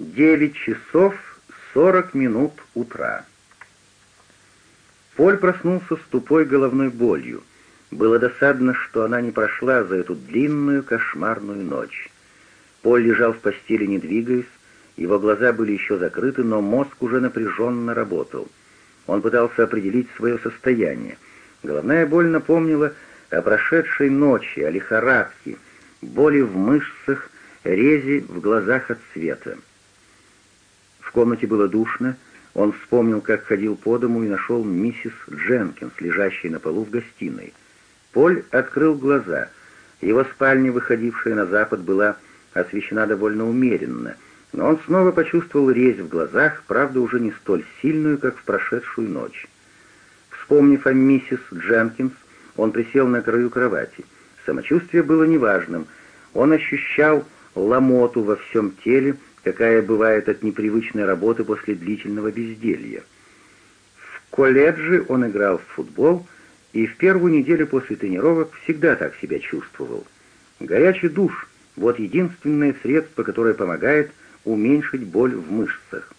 9 часов 40 минут утра. Поль проснулся с тупой головной болью. Было досадно, что она не прошла за эту длинную кошмарную ночь. Поль лежал в постели, не двигаясь, его глаза были еще закрыты, но мозг уже напряженно работал. Он пытался определить свое состояние. Головная боль напомнила о прошедшей ночи, о лихорадке, боли в мышцах, рези в глазах от света комнате было душно, он вспомнил, как ходил по дому и нашел миссис Дженкинс, лежащей на полу в гостиной. Поль открыл глаза. Его спальня, выходившая на запад, была освещена довольно умеренно, но он снова почувствовал резь в глазах, правда, уже не столь сильную, как в прошедшую ночь. Вспомнив о миссис Дженкинс, он присел на краю кровати. Самочувствие было неважным. Он ощущал ломоту во всем теле, какая бывает от непривычной работы после длительного безделья. В колледже он играл в футбол и в первую неделю после тренировок всегда так себя чувствовал. Горячий душ – вот единственное средство, которое помогает уменьшить боль в мышцах.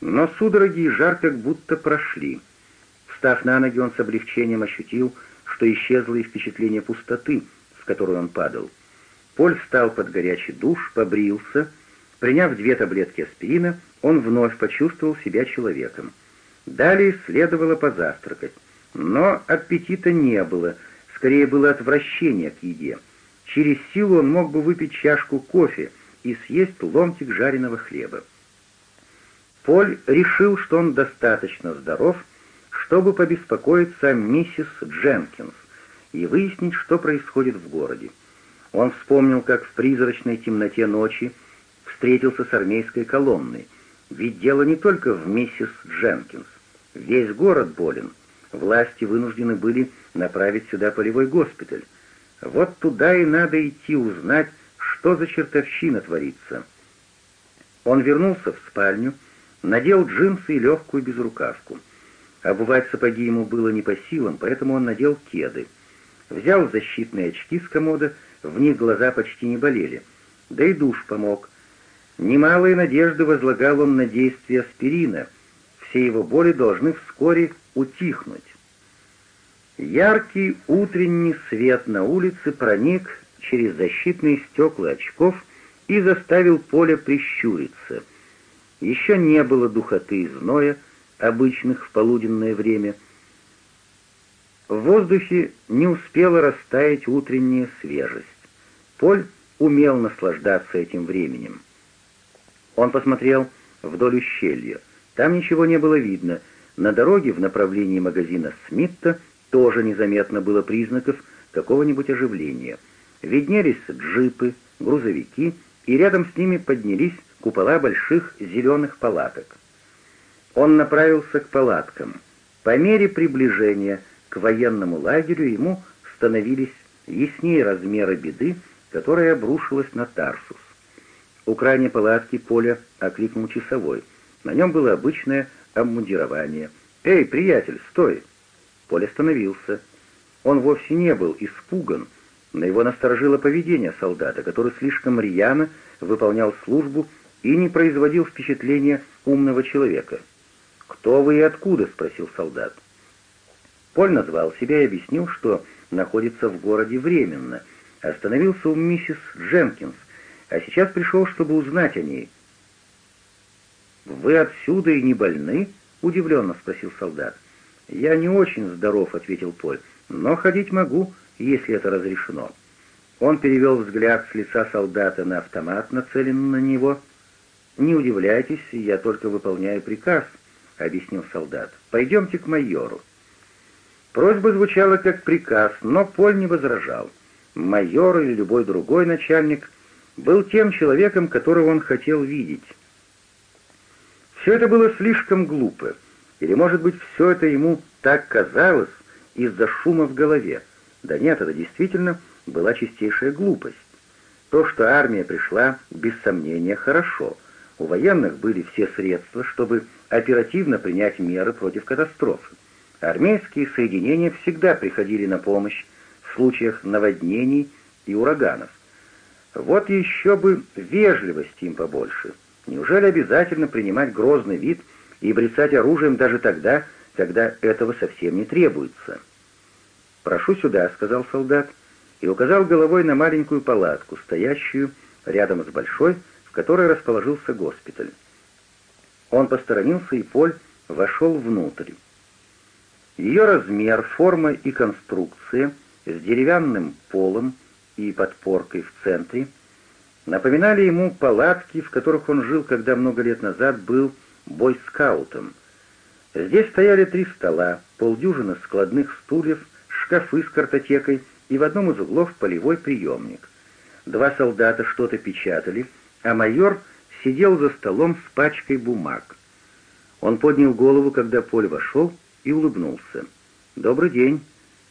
Но судороги и жар как будто прошли. Встав на ноги, он с облегчением ощутил, что исчезло и впечатление пустоты, в которую он падал. Поль встал под горячий душ, побрился – Приняв две таблетки аспирина, он вновь почувствовал себя человеком. Далее следовало позавтракать. Но аппетита не было, скорее было отвращение к еде. Через силу он мог бы выпить чашку кофе и съесть ломтик жареного хлеба. Поль решил, что он достаточно здоров, чтобы побеспокоиться о миссис Дженкинс и выяснить, что происходит в городе. Он вспомнил, как в призрачной темноте ночи встретился с армейской колонной. Ведь дело не только в миссис Дженкинс. Весь город болен. Власти вынуждены были направить сюда полевой госпиталь. Вот туда и надо идти узнать, что за чертовщина творится. Он вернулся в спальню, надел джинсы и легкую безрукавку. Обувать сапоги ему было не по силам, поэтому он надел кеды. Взял защитные очки с комода, в них глаза почти не болели. Да и душ помог. Немалые надежды возлагал он на действие аспирина. Все его боли должны вскоре утихнуть. Яркий утренний свет на улице проник через защитные стекла очков и заставил Поля прищуриться. Еще не было духоты и зноя, обычных в полуденное время. В воздухе не успела растаять утренняя свежесть. Поль умел наслаждаться этим временем. Он посмотрел вдоль ущелья. Там ничего не было видно. На дороге в направлении магазина Смитта тоже незаметно было признаков какого-нибудь оживления. Виднелись джипы, грузовики, и рядом с ними поднялись купола больших зеленых палаток. Он направился к палаткам. По мере приближения к военному лагерю ему становились яснее размеры беды, которая обрушилась на Тарсус. У крайней палатки Поля а окликнул часовой. На нем было обычное обмундирование. «Эй, приятель, стой!» Поле остановился. Он вовсе не был испуган, но его насторожило поведение солдата, который слишком рьяно выполнял службу и не производил впечатления умного человека. «Кто вы и откуда?» — спросил солдат. Поль назвал себя и объяснил, что находится в городе временно. Остановился у миссис Дженкинс, а сейчас пришел, чтобы узнать о ней». «Вы отсюда и не больны?» — удивленно спросил солдат. «Я не очень здоров», — ответил Поль, — «но ходить могу, если это разрешено». Он перевел взгляд с лица солдата на автомат, нацеленный на него. «Не удивляйтесь, я только выполняю приказ», — объяснил солдат. «Пойдемте к майору». Просьба звучала как приказ, но Поль не возражал. Майор или любой другой начальник был тем человеком, которого он хотел видеть. Все это было слишком глупо, или, может быть, все это ему так казалось из-за шума в голове. Да нет, это действительно была чистейшая глупость. То, что армия пришла, без сомнения, хорошо. У военных были все средства, чтобы оперативно принять меры против катастрофы. Армейские соединения всегда приходили на помощь в случаях наводнений и ураганов. Вот еще бы вежливость им побольше. Неужели обязательно принимать грозный вид и брецать оружием даже тогда, когда этого совсем не требуется? «Прошу сюда», — сказал солдат, и указал головой на маленькую палатку, стоящую рядом с большой, в которой расположился госпиталь. Он посторонился, и Поль вошел внутрь. Ее размер, форма и конструкция с деревянным полом — и подпоркой в центре, напоминали ему палатки, в которых он жил, когда много лет назад был бойскаутом. Здесь стояли три стола, полдюжины складных стульев, шкафы с картотекой и в одном из углов полевой приемник. Два солдата что-то печатали, а майор сидел за столом с пачкой бумаг. Он поднял голову, когда Поль вошел, и улыбнулся. «Добрый день.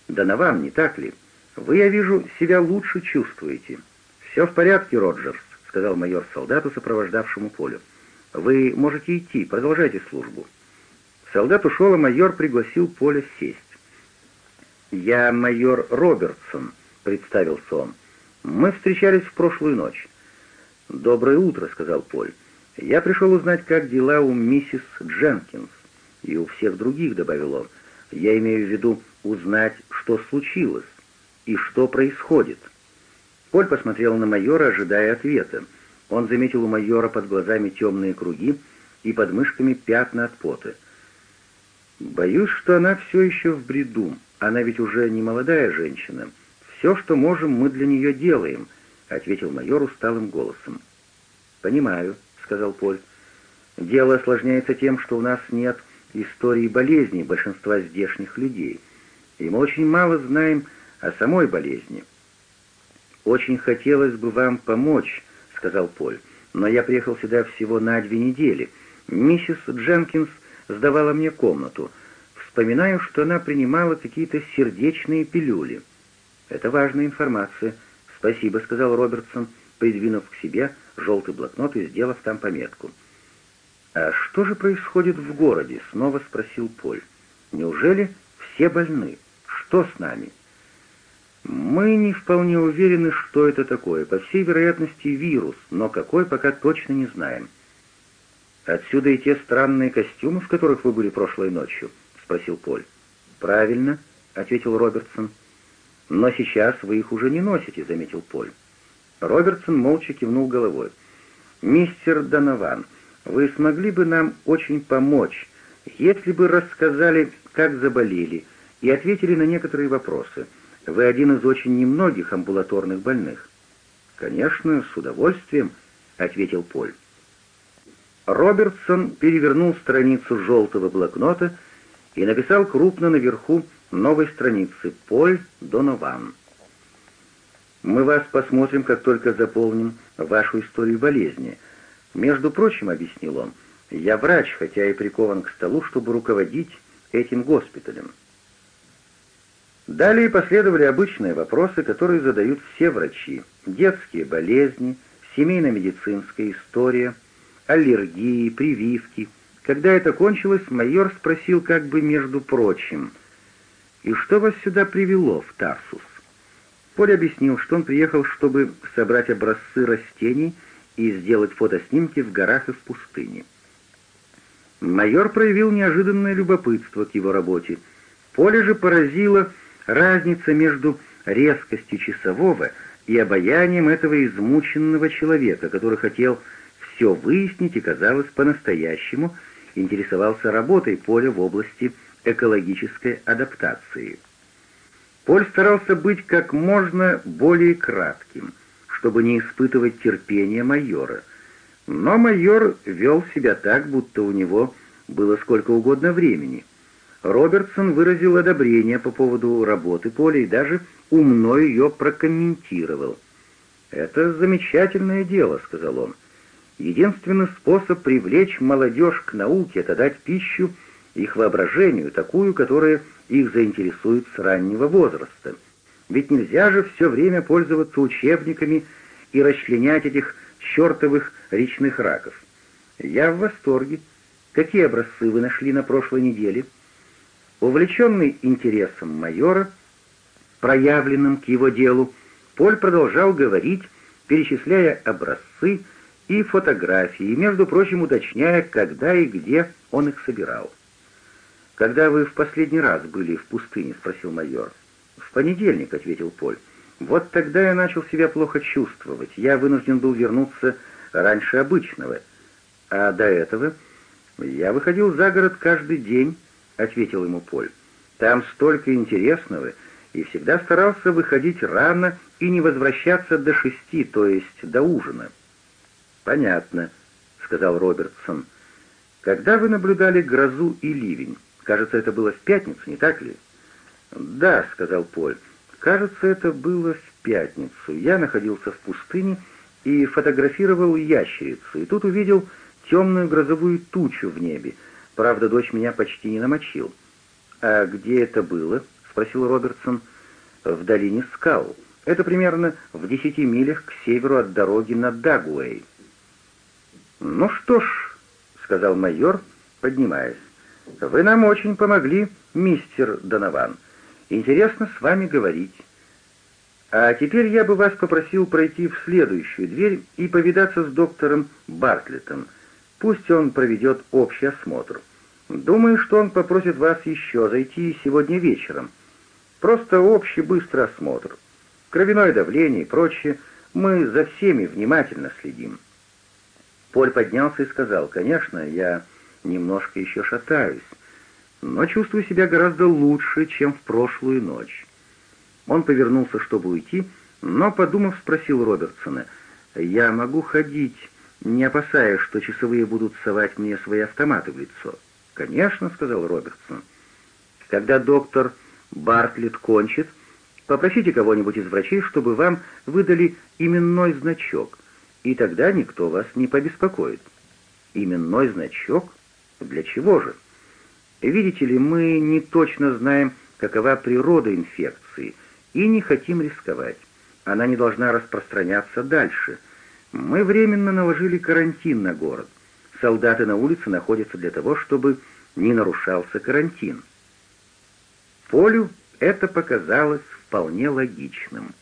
Да на вам, не так ли?» Вы, я вижу, себя лучше чувствуете. Все в порядке, Роджерс, сказал майор солдату, сопровождавшему Полю. Вы можете идти, продолжайте службу. Солдат ушел, а майор пригласил Поля сесть. «Я майор Робертсон», — представился он. «Мы встречались в прошлую ночь». «Доброе утро», — сказал Поль. «Я пришел узнать, как дела у миссис Дженкинс и у всех других», — добавил он. «Я имею в виду узнать, что случилось» и что происходит?» Поль посмотрел на майора, ожидая ответа. Он заметил у майора под глазами темные круги и под мышками пятна от пота. «Боюсь, что она все еще в бреду. Она ведь уже не молодая женщина. Все, что можем, мы для нее делаем», — ответил майор усталым голосом. «Понимаю», — сказал Поль. «Дело осложняется тем, что у нас нет истории болезней большинства здешних людей, и мы очень мало знаем о самой болезни. «Очень хотелось бы вам помочь», — сказал Поль, — «но я приехал сюда всего на две недели. Миссис Дженкинс сдавала мне комнату. Вспоминаю, что она принимала какие-то сердечные пилюли». «Это важная информация». «Спасибо», — сказал Робертсон, придвинув к себе желтый блокнот и сделав там пометку. «А что же происходит в городе?» — снова спросил Поль. «Неужели все больны? Что с нами?» Мы не вполне уверены, что это такое. По всей вероятности, вирус, но какой, пока точно не знаем. «Отсюда и те странные костюмы, в которых вы были прошлой ночью?» — спросил Поль. «Правильно», — ответил Робертсон. «Но сейчас вы их уже не носите», — заметил Поль. Робертсон молча кивнул головой. «Мистер Донован, вы смогли бы нам очень помочь, если бы рассказали, как заболели, и ответили на некоторые вопросы». Вы один из очень немногих амбулаторных больных. Конечно, с удовольствием, ответил Поль. Робертсон перевернул страницу желтого блокнота и написал крупно наверху новой страницы «Поль Донован». «Мы вас посмотрим, как только заполним вашу историю болезни. Между прочим, — объяснил он, — я врач, хотя и прикован к столу, чтобы руководить этим госпиталем». Далее последовали обычные вопросы, которые задают все врачи. Детские болезни, семейно-медицинская история, аллергии, прививки. Когда это кончилось, майор спросил как бы между прочим, «И что вас сюда привело, в Тарсус?» Поль объяснил, что он приехал, чтобы собрать образцы растений и сделать фотоснимки в горах и в пустыне. Майор проявил неожиданное любопытство к его работе. Поле же поразило Разница между резкостью часового и обаянием этого измученного человека, который хотел все выяснить и, казалось, по-настоящему интересовался работой поля в области экологической адаптации. Поль старался быть как можно более кратким, чтобы не испытывать терпения майора, но майор вел себя так, будто у него было сколько угодно времени — Робертсон выразил одобрение по поводу работы Поля и даже умно ее прокомментировал. «Это замечательное дело», — сказал он. «Единственный способ привлечь молодежь к науке — это дать пищу их воображению, такую, которая их заинтересует с раннего возраста. Ведь нельзя же все время пользоваться учебниками и расчленять этих чертовых речных раков. Я в восторге. Какие образцы вы нашли на прошлой неделе?» Увлеченный интересом майора, проявленным к его делу, Поль продолжал говорить, перечисляя образцы и фотографии, и, между прочим, уточняя, когда и где он их собирал. «Когда вы в последний раз были в пустыне?» — спросил майор. «В понедельник», — ответил Поль. «Вот тогда я начал себя плохо чувствовать. Я вынужден был вернуться раньше обычного. А до этого я выходил за город каждый день, — ответил ему Поль. «Там столько интересного, и всегда старался выходить рано и не возвращаться до шести, то есть до ужина». «Понятно», — сказал Робертсон. «Когда вы наблюдали грозу и ливень? Кажется, это было в пятницу, не так ли?» «Да», — сказал Поль. «Кажется, это было в пятницу. Я находился в пустыне и фотографировал ящерицу, и тут увидел темную грозовую тучу в небе, Правда, дождь меня почти не намочил. «А где это было?» — спросил Робертсон. «В долине скал. Это примерно в десяти милях к северу от дороги на Дагуэй». «Ну что ж», — сказал майор, поднимаясь, — «вы нам очень помогли, мистер Донован. Интересно с вами говорить. А теперь я бы вас попросил пройти в следующую дверь и повидаться с доктором Бартлеттом. Пусть он проведет общий осмотр. Думаю, что он попросит вас еще зайти сегодня вечером. Просто общий быстрый осмотр. Кровяное давление и прочее. Мы за всеми внимательно следим». Поль поднялся и сказал, «Конечно, я немножко еще шатаюсь, но чувствую себя гораздо лучше, чем в прошлую ночь». Он повернулся, чтобы уйти, но, подумав, спросил Робертсона, «Я могу ходить не опасаясь, что часовые будут совать мне свои автоматы в лицо. «Конечно», — сказал Робертсон. «Когда доктор Бартлетт кончит, попросите кого-нибудь из врачей, чтобы вам выдали именной значок, и тогда никто вас не побеспокоит». «Именной значок? Для чего же?» «Видите ли, мы не точно знаем, какова природа инфекции, и не хотим рисковать. Она не должна распространяться дальше». Мы временно наложили карантин на город. Солдаты на улице находятся для того, чтобы не нарушался карантин. Полю это показалось вполне логичным.